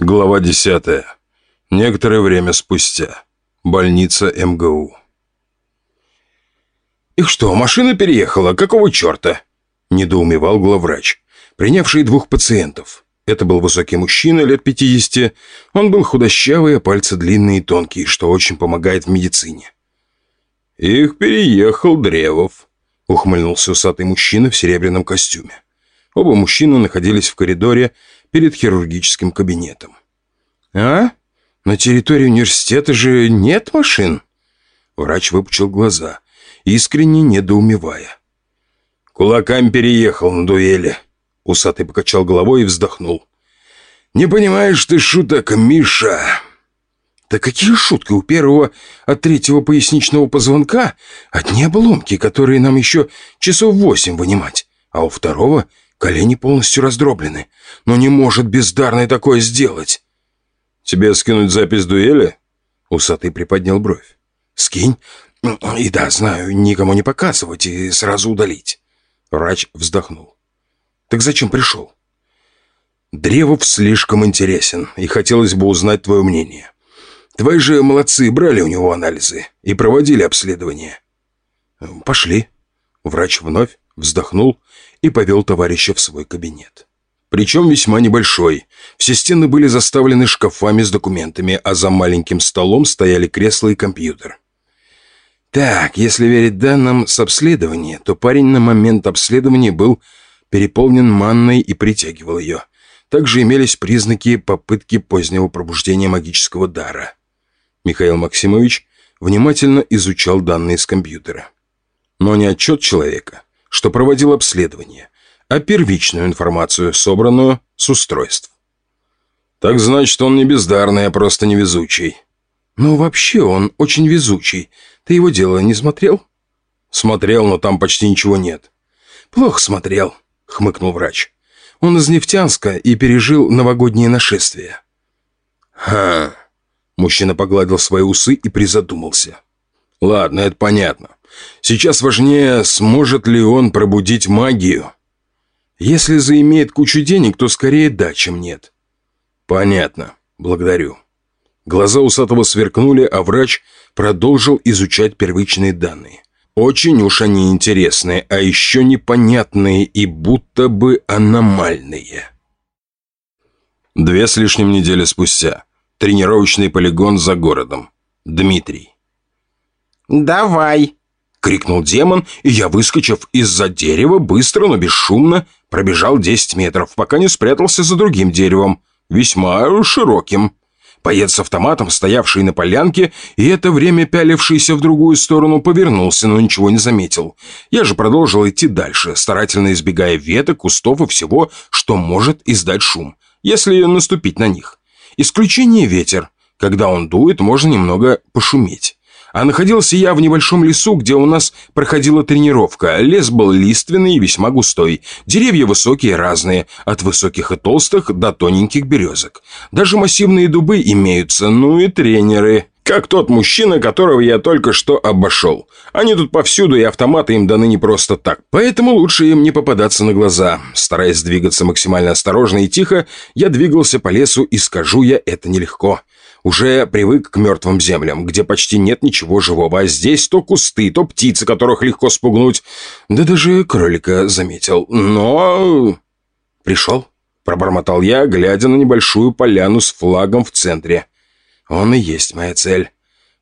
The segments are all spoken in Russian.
Глава 10. Некоторое время спустя. Больница МГУ. «Их что, машина переехала? Какого черта?» – недоумевал главврач, принявший двух пациентов. Это был высокий мужчина, лет 50. Он был худощавый, а пальцы длинные и тонкие, что очень помогает в медицине. «Их переехал Древов», – ухмыльнулся усатый мужчина в серебряном костюме. Оба мужчины находились в коридоре, перед хирургическим кабинетом. «А? На территории университета же нет машин?» Врач выпучил глаза, искренне недоумевая. «Кулаками переехал на дуэли», — усатый покачал головой и вздохнул. «Не понимаешь ты шуток, Миша?» «Да какие шутки у первого от третьего поясничного позвонка? Одни обломки, которые нам еще часов восемь вынимать, а у второго Колени полностью раздроблены. Но не может бездарный такое сделать. «Тебе скинуть запись дуэли?» Усатый приподнял бровь. «Скинь. И да, знаю, никому не показывать и сразу удалить». Врач вздохнул. «Так зачем пришел?» «Древов слишком интересен, и хотелось бы узнать твое мнение. Твои же молодцы брали у него анализы и проводили обследование». «Пошли». Врач вновь вздохнул и повел товарища в свой кабинет. Причем весьма небольшой. Все стены были заставлены шкафами с документами, а за маленьким столом стояли кресла и компьютер. Так, если верить данным с обследования, то парень на момент обследования был переполнен манной и притягивал ее. Также имелись признаки попытки позднего пробуждения магического дара. Михаил Максимович внимательно изучал данные с компьютера. Но не отчет человека, что проводил обследование, а первичную информацию, собранную с устройств. Так значит, он не бездарный, а просто невезучий. Ну, вообще он очень везучий. Ты его дело не смотрел? Смотрел, но там почти ничего нет. Плохо смотрел, хмыкнул врач. Он из Нефтянска и пережил новогоднее нашествие. Ха. Мужчина погладил свои усы и призадумался. Ладно, это понятно. Сейчас важнее, сможет ли он пробудить магию. Если заимеет кучу денег, то скорее да, чем нет. Понятно. Благодарю. Глаза усатого сверкнули, а врач продолжил изучать первичные данные. Очень уж они интересные, а еще непонятные и будто бы аномальные. Две с лишним недели спустя. Тренировочный полигон за городом. Дмитрий. «Давай!» — крикнул демон, и я, выскочив из-за дерева, быстро, но бесшумно пробежал 10 метров, пока не спрятался за другим деревом, весьма широким. Боец с автоматом, стоявший на полянке и это время пялившийся в другую сторону, повернулся, но ничего не заметил. Я же продолжил идти дальше, старательно избегая веток, кустов и всего, что может издать шум, если наступить на них. Исключение ветер. Когда он дует, можно немного пошуметь. А находился я в небольшом лесу, где у нас проходила тренировка. Лес был лиственный и весьма густой. Деревья высокие разные, от высоких и толстых до тоненьких березок. Даже массивные дубы имеются, ну и тренеры. Как тот мужчина, которого я только что обошел. Они тут повсюду, и автоматы им даны не просто так. Поэтому лучше им не попадаться на глаза. Стараясь двигаться максимально осторожно и тихо, я двигался по лесу, и скажу я, это нелегко. Уже привык к мертвым землям, где почти нет ничего живого, а здесь то кусты, то птицы, которых легко спугнуть. Да даже кролика заметил. Но... Пришел, пробормотал я, глядя на небольшую поляну с флагом в центре. Он и есть моя цель.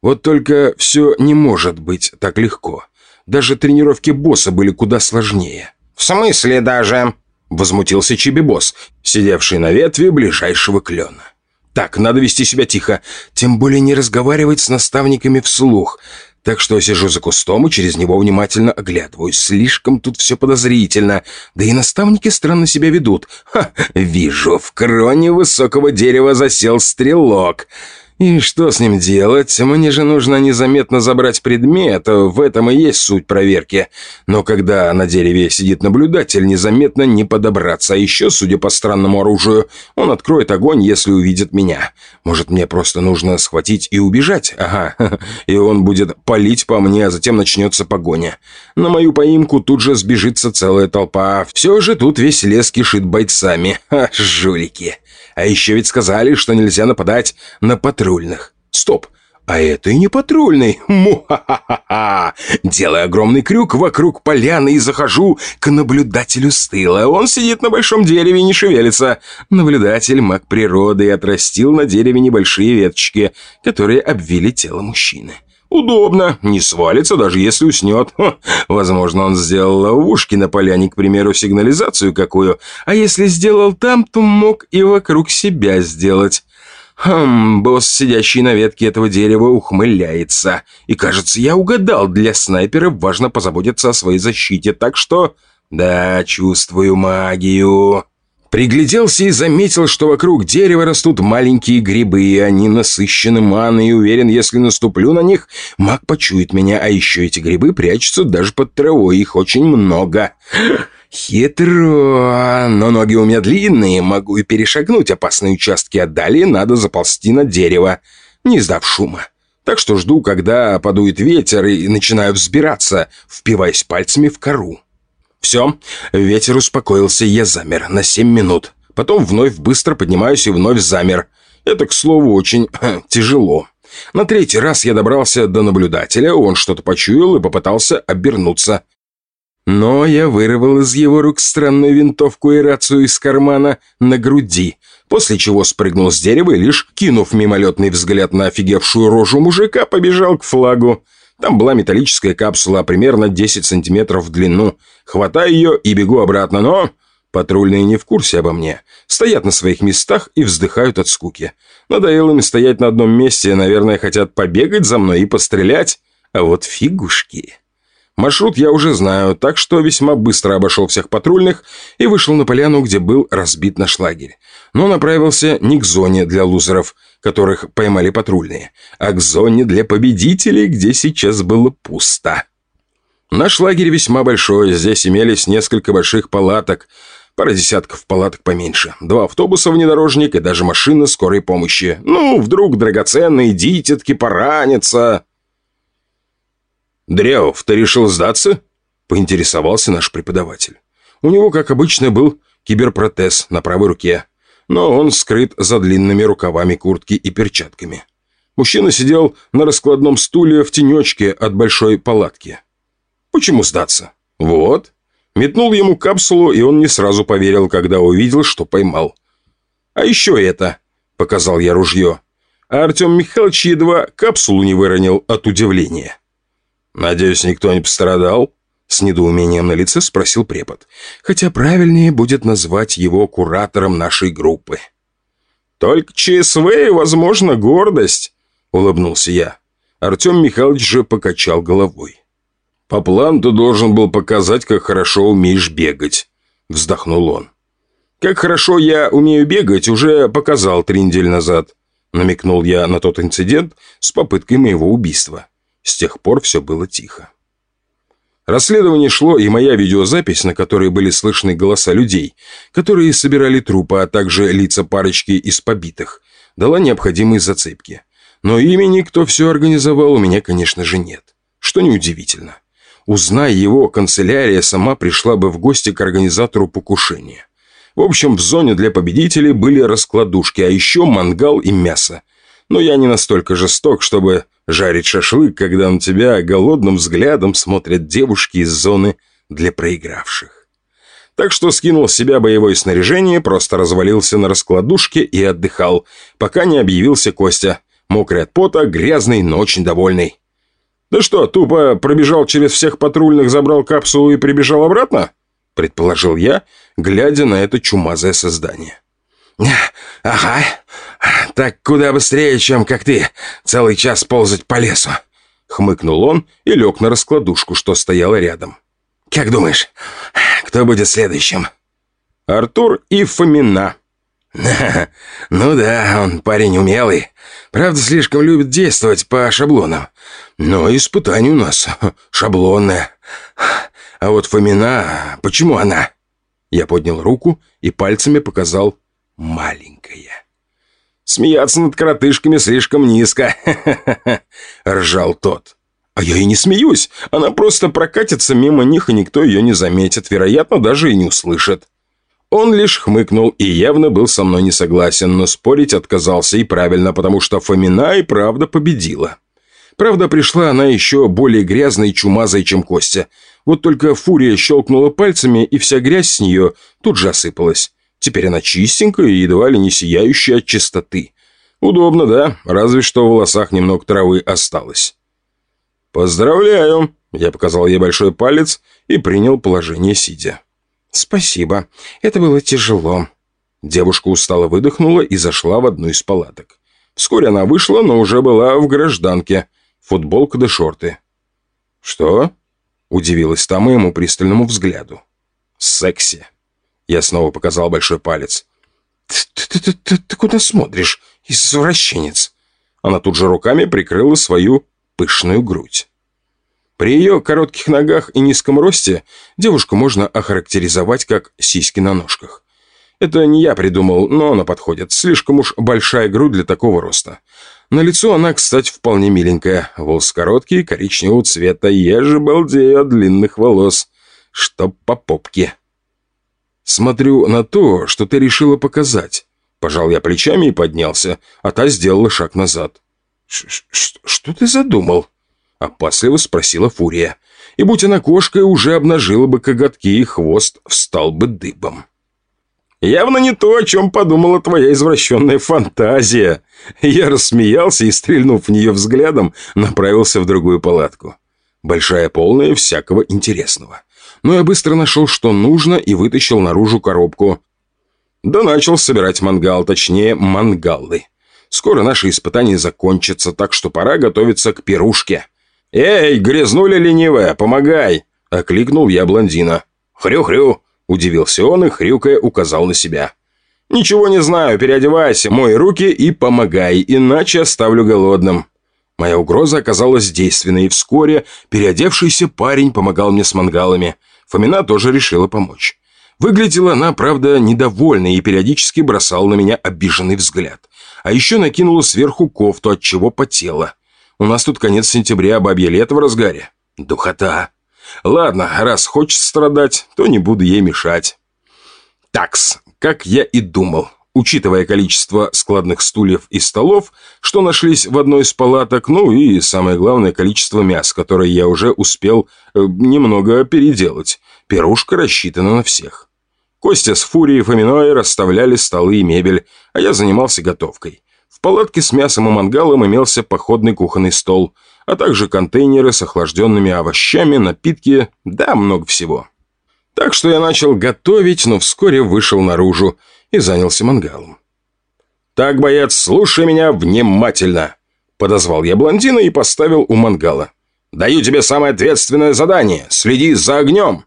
Вот только все не может быть так легко. Даже тренировки босса были куда сложнее. «В смысле даже?» Возмутился Чиби-босс, сидевший на ветви ближайшего клена. Так, надо вести себя тихо, тем более не разговаривать с наставниками вслух. Так что сижу за кустом и через него внимательно оглядываюсь. Слишком тут все подозрительно. Да и наставники странно себя ведут. Ха, вижу, в кроне высокого дерева засел стрелок. И что с ним делать? Мне же нужно незаметно забрать предмет, в этом и есть суть проверки. Но когда на дереве сидит наблюдатель, незаметно не подобраться. А еще, судя по странному оружию, он откроет огонь, если увидит меня. Может, мне просто нужно схватить и убежать? Ага, и он будет палить по мне, а затем начнется погоня. На мою поимку тут же сбежится целая толпа. Все же тут весь лес кишит бойцами. Ха, жулики. А еще ведь сказали, что нельзя нападать на патрульных. Стоп, а это и не патрульный. Му-ха-ха-ха! Делаю огромный крюк вокруг поляны и захожу к наблюдателю с тыла. Он сидит на большом дереве и не шевелится. Наблюдатель маг природы отрастил на дереве небольшие веточки, которые обвили тело мужчины. Удобно, не свалится, даже если уснет. Ха, возможно, он сделал ловушки на поляне, к примеру, сигнализацию какую. А если сделал там, то мог и вокруг себя сделать. Хм, босс, сидящий на ветке этого дерева, ухмыляется. И кажется, я угадал, для снайпера важно позаботиться о своей защите, так что... Да, чувствую магию. Пригляделся и заметил, что вокруг дерева растут маленькие грибы, и они насыщены маной, и уверен, если наступлю на них, маг почует меня, а еще эти грибы прячутся даже под травой, их очень много. Хитро, но ноги у меня длинные, могу и перешагнуть опасные участки, а далее надо заползти на дерево, не сдав шума. Так что жду, когда подует ветер, и начинаю взбираться, впиваясь пальцами в кору. Все, ветер успокоился, я замер на семь минут. Потом вновь быстро поднимаюсь и вновь замер. Это, к слову, очень тяжело. На третий раз я добрался до наблюдателя, он что-то почуял и попытался обернуться. Но я вырвал из его рук странную винтовку и рацию из кармана на груди, после чего спрыгнул с дерева и лишь, кинув мимолетный взгляд на офигевшую рожу мужика, побежал к флагу. Там была металлическая капсула примерно 10 сантиметров в длину. Хватаю ее и бегу обратно, но... Патрульные не в курсе обо мне. Стоят на своих местах и вздыхают от скуки. Надоело им стоять на одном месте, наверное, хотят побегать за мной и пострелять. А вот фигушки... Маршрут я уже знаю, так что весьма быстро обошел всех патрульных и вышел на поляну, где был разбит наш лагерь. Но направился не к зоне для лузеров, которых поймали патрульные, а к зоне для победителей, где сейчас было пусто. Наш лагерь весьма большой, здесь имелись несколько больших палаток, пара десятков палаток поменьше, два автобуса внедорожник и даже машина скорой помощи. Ну, вдруг драгоценные дитятки поранятся... «Дряов, ты решил сдаться?» – поинтересовался наш преподаватель. У него, как обычно, был киберпротез на правой руке, но он скрыт за длинными рукавами куртки и перчатками. Мужчина сидел на раскладном стуле в тенечке от большой палатки. «Почему сдаться?» «Вот». Метнул ему капсулу, и он не сразу поверил, когда увидел, что поймал. «А еще это», — показал я ружье. А Артем Михайлович едва капсулу не выронил от удивления. «Надеюсь, никто не пострадал?» С недоумением на лице спросил препод. Хотя правильнее будет назвать его куратором нашей группы. «Только ЧСВ и, возможно, гордость», — улыбнулся я. Артем Михайлович же покачал головой. «По плану ты должен был показать, как хорошо умеешь бегать», — вздохнул он. «Как хорошо я умею бегать, уже показал три недели назад», — намекнул я на тот инцидент с попыткой моего убийства. С тех пор все было тихо. Расследование шло, и моя видеозапись, на которой были слышны голоса людей, которые собирали трупы, а также лица парочки из побитых, дала необходимые зацепки. Но имени, кто все организовал, у меня, конечно же, нет. Что неудивительно. Узная его, канцелярия сама пришла бы в гости к организатору покушения. В общем, в зоне для победителей были раскладушки, а еще мангал и мясо. Но я не настолько жесток, чтобы жарить шашлык, когда на тебя голодным взглядом смотрят девушки из зоны для проигравших. Так что скинул с себя боевое снаряжение, просто развалился на раскладушке и отдыхал, пока не объявился Костя. Мокрый от пота, грязный, но очень довольный. «Да что, тупо пробежал через всех патрульных, забрал капсулу и прибежал обратно?» Предположил я, глядя на это чумазое создание. «Ага, так куда быстрее, чем как ты, целый час ползать по лесу!» Хмыкнул он и лег на раскладушку, что стояла рядом. «Как думаешь, кто будет следующим?» «Артур и Фомина». «Ну да, он парень умелый. Правда, слишком любит действовать по шаблонам. Но испытание у нас шаблонное. А вот Фомина... Почему она?» Я поднял руку и пальцами показал маленькая. «Смеяться над коротышками слишком низко», — ржал тот. «А я и не смеюсь. Она просто прокатится мимо них, и никто ее не заметит. Вероятно, даже и не услышит». Он лишь хмыкнул и явно был со мной не согласен, но спорить отказался и правильно, потому что Фомина и правда победила. Правда, пришла она еще более грязной и чумазой, чем Костя. Вот только фурия щелкнула пальцами, и вся грязь с нее тут же осыпалась. Теперь она чистенькая и едва ли не сияющая от чистоты. Удобно, да? Разве что в волосах немного травы осталось. «Поздравляю!» Я показал ей большой палец и принял положение сидя. «Спасибо. Это было тяжело». Девушка устало выдохнула и зашла в одну из палаток. Вскоре она вышла, но уже была в гражданке. Футболка да шорты. «Что?» – удивилась та моему пристальному взгляду. «Секси». Я снова показал большой палец. «Ты, ты, ты, ты, куда смотришь, извращенец?» Она тут же руками прикрыла свою пышную грудь. При ее коротких ногах и низком росте девушку можно охарактеризовать как сиськи на ножках. Это не я придумал, но она подходит. Слишком уж большая грудь для такого роста. На лицо она, кстати, вполне миленькая. Волосы короткие, коричневого цвета. Я же балдею от длинных волос. Чтоб по попке. Смотрю на то, что ты решила показать. Пожал я плечами и поднялся, а та сделала шаг назад. «Что ты задумал?» Опасливо спросила Фурия. И будь она кошкой, уже обнажила бы коготки и хвост встал бы дыбом. «Явно не то, о чем подумала твоя извращенная фантазия!» Я рассмеялся и, стрельнув в нее взглядом, направился в другую палатку. Большая, полная всякого интересного. Но я быстро нашел, что нужно, и вытащил наружу коробку. Да начал собирать мангал, точнее, мангаллы. Скоро наши испытания закончатся, так что пора готовиться к пирушке. «Эй, грязнули ленивая, помогай!» — окликнул я блондина. «Хрю-хрю!» — удивился он и, хрюкая, указал на себя. «Ничего не знаю, переодевайся, мой руки и помогай, иначе оставлю голодным». Моя угроза оказалась действенной, и вскоре переодевшийся парень помогал мне с мангалами. Фомина тоже решила помочь. Выглядела она, правда, недовольной и периодически бросала на меня обиженный взгляд. А еще накинула сверху кофту, от чего потела. У нас тут конец сентября, бабье лето в разгаре. Духота. Ладно, раз хочет страдать, то не буду ей мешать. Такс, как я и думал. Учитывая количество складных стульев и столов, что нашлись в одной из палаток, ну и самое главное количество мяс, которое я уже успел э, немного переделать. Пирушка рассчитана на всех. Костя с Фурией и Фоминой расставляли столы и мебель, а я занимался готовкой. В палатке с мясом и мангалом имелся походный кухонный стол, а также контейнеры с охлажденными овощами, напитки, да много всего. Так что я начал готовить, но вскоре вышел наружу и занялся мангалом. «Так, боец, слушай меня внимательно!» Подозвал я блондина и поставил у мангала. «Даю тебе самое ответственное задание. Следи за огнем!»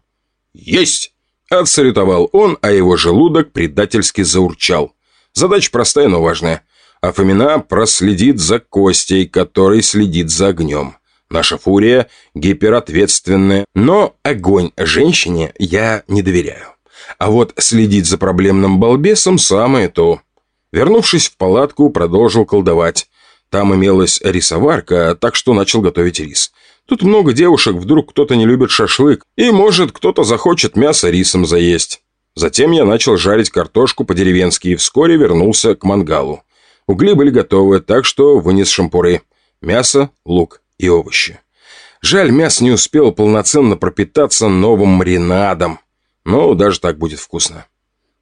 «Есть!» Отсалютовал он, а его желудок предательски заурчал. Задача простая, но важная. А Фомина проследит за Костей, который следит за огнем. Наша фурия гиперответственная, но огонь женщине я не доверяю. А вот следить за проблемным балбесом самое то. Вернувшись в палатку, продолжил колдовать. Там имелась рисоварка, так что начал готовить рис. Тут много девушек, вдруг кто-то не любит шашлык, и, может, кто-то захочет мясо рисом заесть. Затем я начал жарить картошку по-деревенски и вскоре вернулся к мангалу. Угли были готовы, так что вынес шампуры. Мясо, лук и овощи. Жаль, мясо не успел полноценно пропитаться новым маринадом. Но даже так будет вкусно.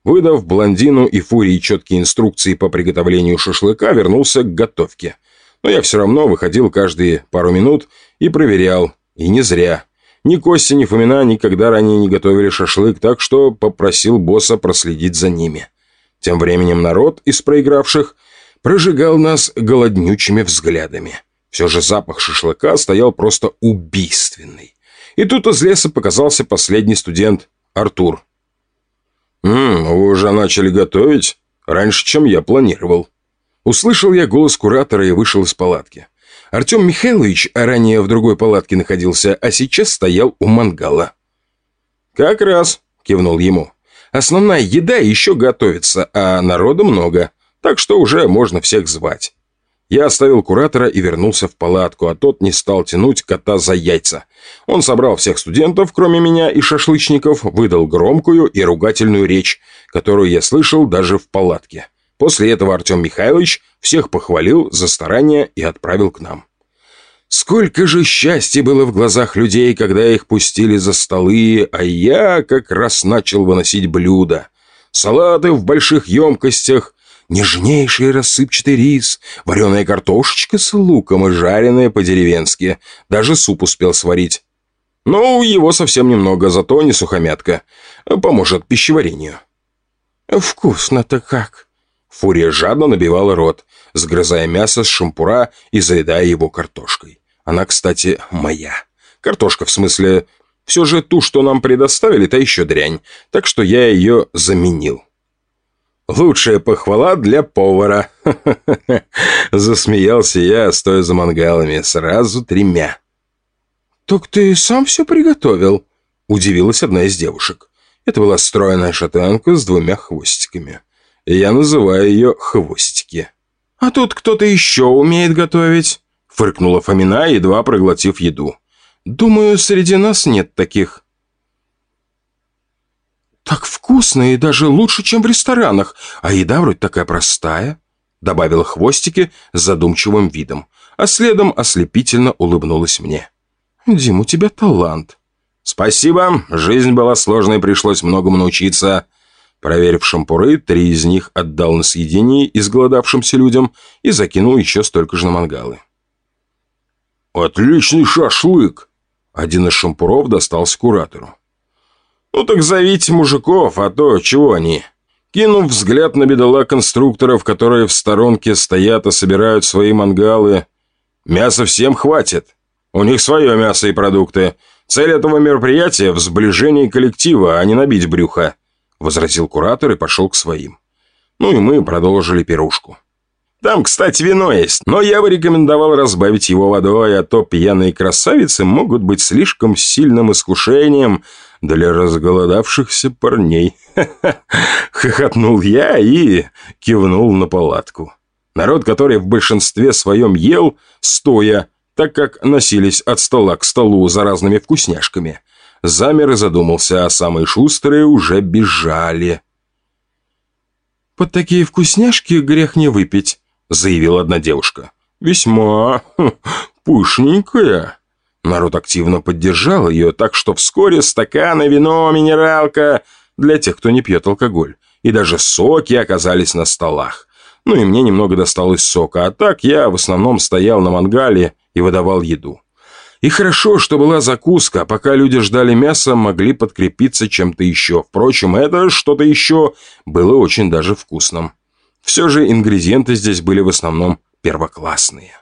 Выдав блондину и фурии четкие инструкции по приготовлению шашлыка, вернулся к готовке. Но я все равно выходил каждые пару минут и проверял. И не зря. Ни Костя, ни Фомина никогда ранее не готовили шашлык, так что попросил босса проследить за ними. Тем временем народ из проигравших – прожигал нас голоднючими взглядами. Все же запах шашлыка стоял просто убийственный. И тут из леса показался последний студент, Артур. «Ммм, вы уже начали готовить? Раньше, чем я планировал». Услышал я голос куратора и вышел из палатки. Артем Михайлович ранее в другой палатке находился, а сейчас стоял у мангала. «Как раз», — кивнул ему. «Основная еда еще готовится, а народу много так что уже можно всех звать. Я оставил куратора и вернулся в палатку, а тот не стал тянуть кота за яйца. Он собрал всех студентов, кроме меня и шашлычников, выдал громкую и ругательную речь, которую я слышал даже в палатке. После этого Артем Михайлович всех похвалил за старания и отправил к нам. Сколько же счастья было в глазах людей, когда их пустили за столы, а я как раз начал выносить блюда. Салаты в больших емкостях, Нежнейший рассыпчатый рис, вареная картошечка с луком и жареная по-деревенски. Даже суп успел сварить. Ну, его совсем немного, зато не сухомятка. Поможет пищеварению. «Вкусно-то как!» Фурия жадно набивала рот, сгрызая мясо с шампура и заедая его картошкой. Она, кстати, моя. Картошка, в смысле, все же ту, что нам предоставили, та еще дрянь, так что я ее заменил. Лучшая похвала для повара. Засмеялся я, стоя за мангалами, сразу тремя. «Так ты сам все приготовил?» Удивилась одна из девушек. Это была стройная шатенка с двумя хвостиками. Я называю ее «хвостики». «А тут кто-то еще умеет готовить?» Фыркнула Фомина, едва проглотив еду. «Думаю, среди нас нет таких». «Так вкусно и даже лучше, чем в ресторанах, а еда вроде такая простая», добавила хвостики с задумчивым видом, а следом ослепительно улыбнулась мне. «Дим, у тебя талант». «Спасибо, жизнь была сложной, пришлось многому научиться». Проверив шампуры, три из них отдал на съедение изголодавшимся людям и закинул еще столько же на мангалы. «Отличный шашлык!» Один из шампуров достался куратору. «Ну так зовите мужиков, а то чего они?» Кинув взгляд на бедола конструкторов, которые в сторонке стоят и собирают свои мангалы. «Мяса всем хватит. У них свое мясо и продукты. Цель этого мероприятия – в сближении коллектива, а не набить брюха», – возразил куратор и пошел к своим. Ну и мы продолжили пирушку. Там, кстати, вино есть, но я бы рекомендовал разбавить его водой, а то пьяные красавицы могут быть слишком сильным искушением для разголодавшихся парней. Хохотнул я и кивнул на палатку. Народ, который в большинстве своем ел, стоя, так как носились от стола к столу за разными вкусняшками, замер и задумался, а самые шустрые уже бежали. «Под такие вкусняшки грех не выпить», — заявила одна девушка. «Весьма пышненькая». Народ активно поддержал ее, так что вскоре стаканы, вино, минералка для тех, кто не пьет алкоголь. И даже соки оказались на столах. Ну и мне немного досталось сока, а так я в основном стоял на мангале и выдавал еду. И хорошо, что была закуска, пока люди ждали мяса, могли подкрепиться чем-то еще. Впрочем, это что-то еще было очень даже вкусным. Все же ингредиенты здесь были в основном первоклассные.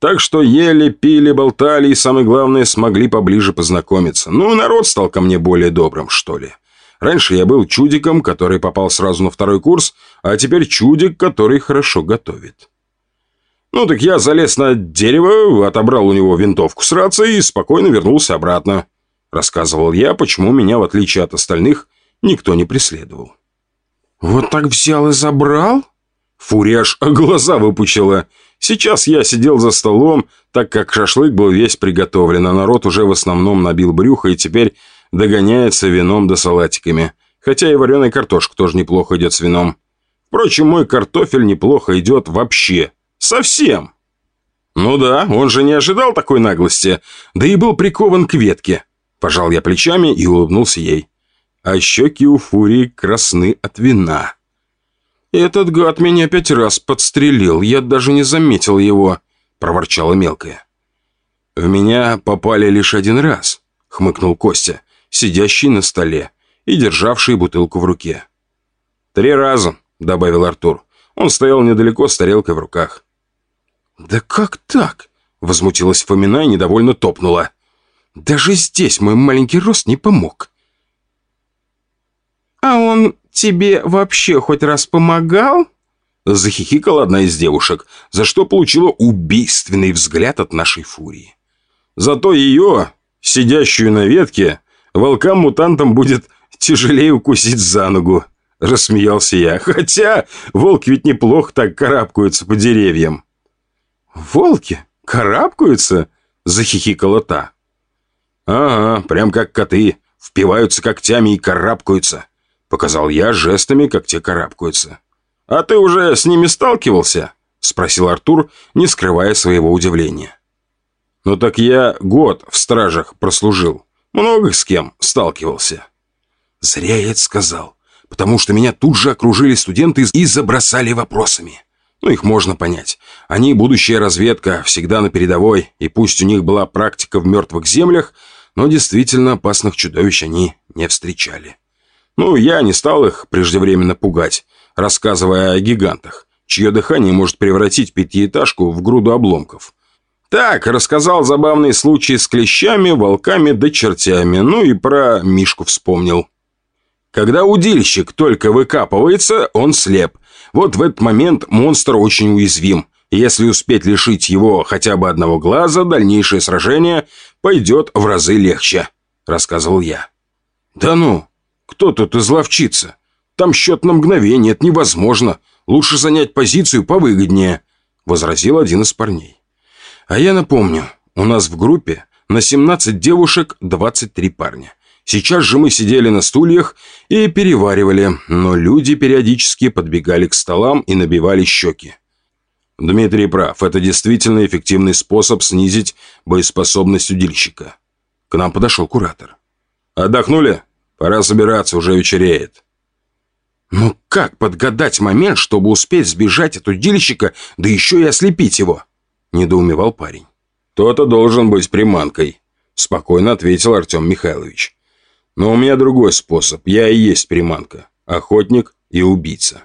Так что ели, пили, болтали и, самое главное, смогли поближе познакомиться. Ну, народ стал ко мне более добрым, что ли. Раньше я был чудиком, который попал сразу на второй курс, а теперь чудик, который хорошо готовит. Ну, так я залез на дерево, отобрал у него винтовку с рацией и спокойно вернулся обратно. Рассказывал я, почему меня, в отличие от остальных, никто не преследовал. «Вот так взял и забрал?» Фурия аж глаза выпучила. Сейчас я сидел за столом, так как шашлык был весь приготовлен, а народ уже в основном набил брюхо и теперь догоняется вином да салатиками. Хотя и вареная картошка тоже неплохо идет с вином. Впрочем, мой картофель неплохо идет вообще. Совсем. Ну да, он же не ожидал такой наглости, да и был прикован к ветке. Пожал я плечами и улыбнулся ей. А щеки у Фурии красны от вина. «Этот гад меня пять раз подстрелил, я даже не заметил его», — проворчала мелкая. «В меня попали лишь один раз», — хмыкнул Костя, сидящий на столе и державший бутылку в руке. «Три раза», — добавил Артур. Он стоял недалеко с тарелкой в руках. «Да как так?» — возмутилась Фомина и недовольно топнула. «Даже здесь мой маленький рост не помог». «А он тебе вообще хоть раз помогал?» Захихикала одна из девушек, за что получила убийственный взгляд от нашей фурии. Зато ее, сидящую на ветке, волкам-мутантам будет тяжелее укусить за ногу. Рассмеялся я. Хотя волки ведь неплохо так карабкаются по деревьям. «Волки? Карабкаются?» — захихикала та. «Ага, прям как коты. Впиваются когтями и карабкаются», — показал я жестами, как те карабкаются. «А ты уже с ними сталкивался?» — спросил Артур, не скрывая своего удивления. «Ну так я год в стражах прослужил. Много с кем сталкивался». Зря я это сказал, потому что меня тут же окружили студенты и забросали вопросами. Ну, их можно понять. Они будущая разведка, всегда на передовой, и пусть у них была практика в мертвых землях, но действительно опасных чудовищ они не встречали. Ну, я не стал их преждевременно пугать, рассказывая о гигантах, чье дыхание может превратить пятиэтажку в груду обломков. Так, рассказал забавные случаи с клещами, волками да чертями, ну и про Мишку вспомнил. Когда удильщик только выкапывается, он слеп. Вот в этот момент монстр очень уязвим. Если успеть лишить его хотя бы одного глаза, дальнейшее сражение пойдет в разы легче», — рассказывал я. «Да ну, кто тут изловчится? Там счет на мгновение, это невозможно. Лучше занять позицию повыгоднее», — возразил один из парней. «А я напомню, у нас в группе на 17 девушек 23 парня. Сейчас же мы сидели на стульях и переваривали, но люди периодически подбегали к столам и набивали щеки. Дмитрий прав, это действительно эффективный способ снизить боеспособность удильщика. К нам подошел куратор. «Отдохнули? Пора собираться, уже вечереет». «Ну как подгадать момент, чтобы успеть сбежать от удильщика, да еще и ослепить его?» – недоумевал парень. «Кто-то должен быть приманкой», – спокойно ответил Артем Михайлович. Но у меня другой способ. Я и есть приманка. Охотник и убийца.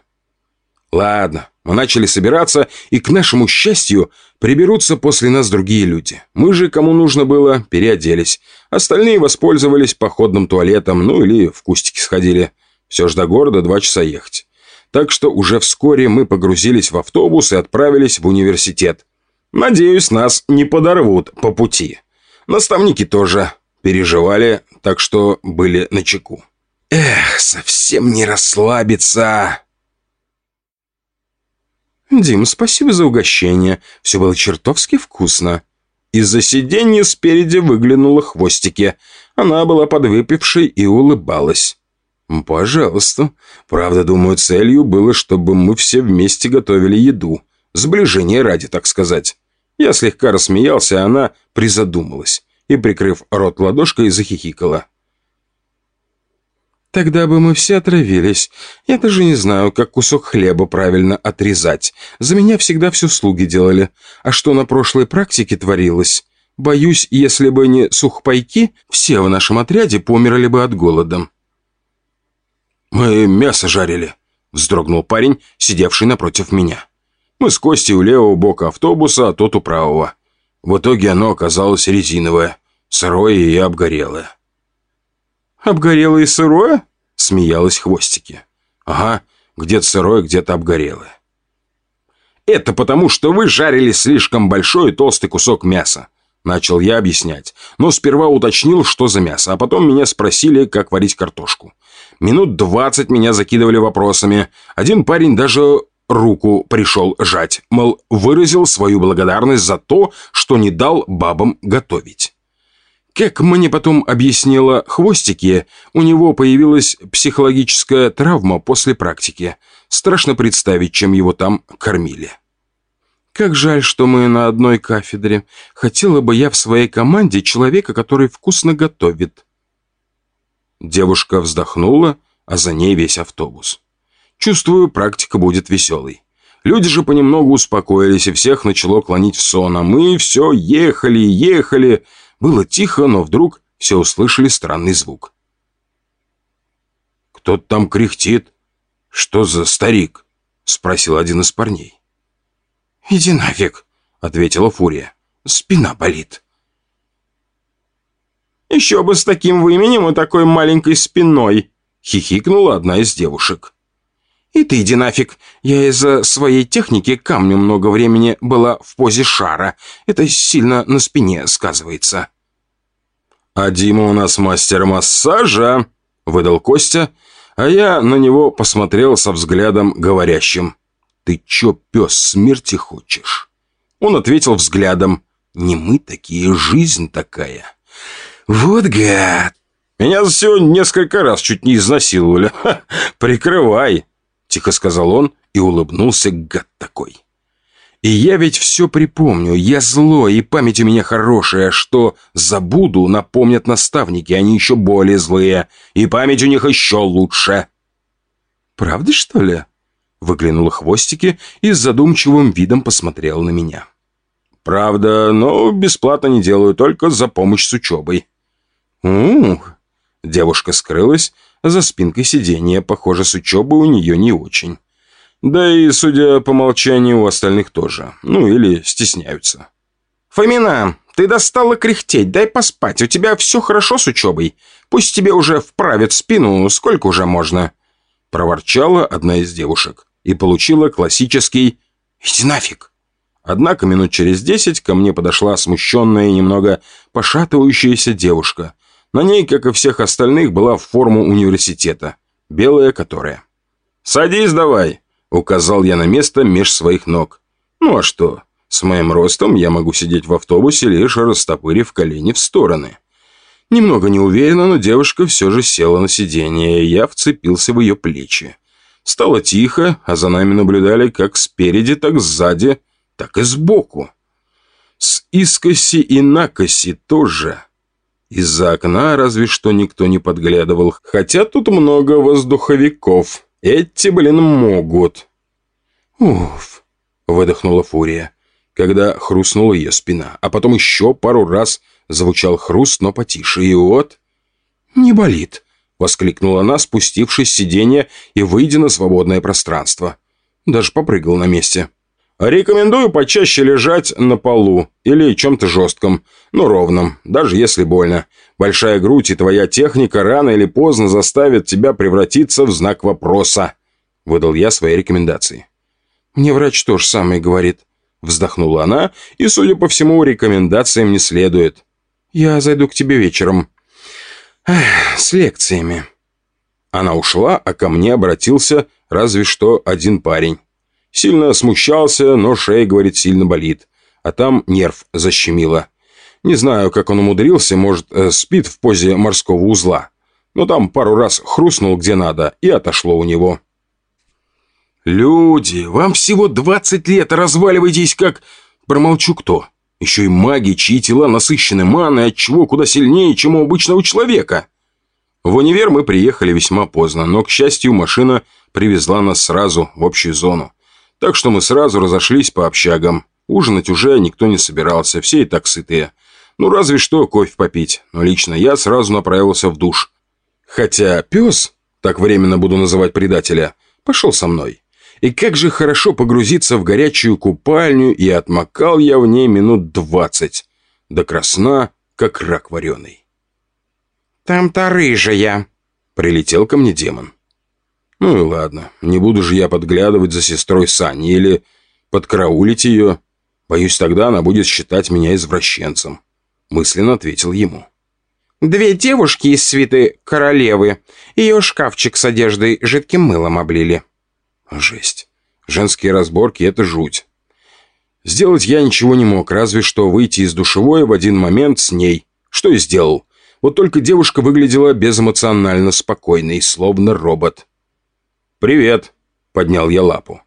Ладно, мы начали собираться, и, к нашему счастью, приберутся после нас другие люди. Мы же, кому нужно было, переоделись. Остальные воспользовались походным туалетом, ну или в кустики сходили. Все ж до города два часа ехать. Так что уже вскоре мы погрузились в автобус и отправились в университет. Надеюсь, нас не подорвут по пути. Наставники тоже переживали, так что были на чеку. Эх, совсем не расслабиться. Дим, спасибо за угощение. Все было чертовски вкусно. Из-за сиденья спереди выглянула хвостики. Она была подвыпившей и улыбалась. «Пожалуйста. Правда, думаю, целью было, чтобы мы все вместе готовили еду. Сближение ради, так сказать». Я слегка рассмеялся, а она призадумалась и, прикрыв рот ладошкой, захихикала. «Тогда бы мы все отравились. Я даже не знаю, как кусок хлеба правильно отрезать. За меня всегда все слуги делали. А что на прошлой практике творилось? Боюсь, если бы не сухпайки, все в нашем отряде померли бы от голода». «Мы мясо жарили», — вздрогнул парень, сидевший напротив меня. «Мы с Костей у левого бока автобуса, а тот у правого. В итоге оно оказалось резиновое, сырое и обгорелое. «Обгорелое и сырое?» — смеялась Хвостики. «Ага, где-то сырое, где-то обгорелое». «Это потому, что вы жарили слишком большой и толстый кусок мяса», — начал я объяснять. Но сперва уточнил, что за мясо, а потом меня спросили, как варить картошку. Минут двадцать меня закидывали вопросами. Один парень даже руку пришел жать, мол, выразил свою благодарность за то, что не дал бабам готовить. Как мне потом объяснила Хвостики, у него появилась психологическая травма после практики. Страшно представить, чем его там кормили. Как жаль, что мы на одной кафедре. Хотела бы я в своей команде человека, который вкусно готовит. Девушка вздохнула, а за ней весь автобус. Чувствую, практика будет веселой. Люди же понемногу успокоились, и всех начало клонить в сон, а мы все ехали и ехали. Было тихо, но вдруг все услышали странный звук. «Кто-то там кряхтит. Что за старик?» — спросил один из парней. «Иди нафиг», — ответила Фурия. «Спина болит». «Еще бы с таким именем и такой маленькой спиной», — хихикнула одна из девушек. «И ты иди нафиг. Я из-за своей техники камню много времени была в позе шара. Это сильно на спине сказывается». «А Дима у нас мастер массажа», — выдал Костя, а я на него посмотрел со взглядом говорящим. «Ты чё, пес, смерти хочешь?» Он ответил взглядом. «Не мы такие, жизнь такая». «Вот гад!» «Меня за сегодня несколько раз чуть не изнасиловали. Ха, прикрывай!» Тихо сказал он и улыбнулся, гад такой. И я ведь все припомню, я злой, и память у меня хорошая, что забуду, напомнят наставники, они еще более злые, и память у них еще лучше. «Правда, что ли?» Выглянула хвостики и с задумчивым видом посмотрела на меня. «Правда, но бесплатно не делаю, только за помощь с учебой». «Ух!» Девушка скрылась за спинкой сиденья, похоже, с учебой у нее не очень. Да и, судя по молчанию, у остальных тоже. Ну, или стесняются. «Фомина, ты достала кряхтеть, дай поспать. У тебя все хорошо с учебой. Пусть тебе уже вправят спину, сколько уже можно?» Проворчала одна из девушек и получила классический «Иди нафиг!». Однако минут через десять ко мне подошла смущенная и немного пошатывающаяся девушка. На ней, как и всех остальных, была форма университета. Белая которая. «Садись давай!» Указал я на место меж своих ног. Ну а что? С моим ростом я могу сидеть в автобусе, лишь растопырив колени в стороны. Немного неуверенно, но девушка все же села на сиденье, и я вцепился в ее плечи. Стало тихо, а за нами наблюдали как спереди, так сзади, так и сбоку. С искоси и накоси тоже. Из-за окна разве что никто не подглядывал, хотя тут много воздуховиков. Эти, блин, могут. Уф, выдохнула Фурия, когда хрустнула ее спина, а потом еще пару раз звучал хруст, но потише, и вот... «Не болит», — воскликнула она, спустившись с сиденья и выйдя на свободное пространство. Даже попрыгал на месте. «Рекомендую почаще лежать на полу или чем-то жестком, но ровном, даже если больно. Большая грудь и твоя техника рано или поздно заставят тебя превратиться в знак вопроса», — выдал я свои рекомендации. «Мне врач тоже самое говорит», — вздохнула она, и, судя по всему, рекомендациям не следует. «Я зайду к тебе вечером. Эх, с лекциями». Она ушла, а ко мне обратился разве что один парень. Сильно смущался, но шея, говорит, сильно болит. А там нерв защемило. Не знаю, как он умудрился, может, э, спит в позе морского узла. Но там пару раз хрустнул где надо, и отошло у него. «Люди, вам всего 20 лет, разваливайтесь как...» Промолчу кто. Еще и маги, чьи тела насыщены маной, отчего куда сильнее, чем у обычного человека. В универ мы приехали весьма поздно, но, к счастью, машина привезла нас сразу в общую зону. Так что мы сразу разошлись по общагам. Ужинать уже никто не собирался, все и так сытые. Ну, разве что кофе попить. Но лично я сразу направился в душ. Хотя пес, так временно буду называть предателя, пошел со мной. И как же хорошо погрузиться в горячую купальню, и отмокал я в ней минут двадцать. До красна, как рак вареный. «Там-то рыжая», — прилетел ко мне демон. Ну и ладно, не буду же я подглядывать за сестрой Сани или подкраулить ее. Боюсь, тогда она будет считать меня извращенцем мысленно ответил ему. «Две девушки из свиты королевы. Ее шкафчик с одеждой жидким мылом облили». «Жесть. Женские разборки — это жуть. Сделать я ничего не мог, разве что выйти из душевой в один момент с ней. Что и сделал. Вот только девушка выглядела безэмоционально спокойной, словно робот. «Привет», — поднял я лапу.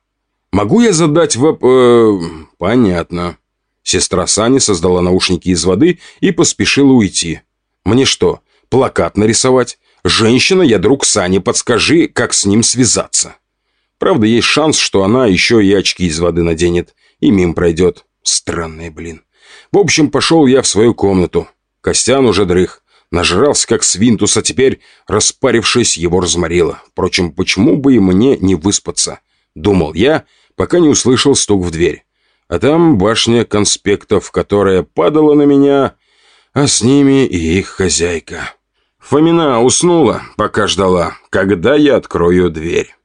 «Могу я задать воп...» э, «Понятно». Сестра Сани создала наушники из воды и поспешила уйти. «Мне что, плакат нарисовать? Женщина, я друг Сани, подскажи, как с ним связаться». Правда, есть шанс, что она еще и очки из воды наденет, и мим пройдет. Странный, блин. В общем, пошел я в свою комнату. Костян уже дрых. Нажрался, как свинтус, а теперь, распарившись, его разморило. Впрочем, почему бы и мне не выспаться? Думал я, пока не услышал стук в дверь. А там башня конспектов, которая падала на меня, а с ними и их хозяйка. Фомина уснула, пока ждала, когда я открою дверь.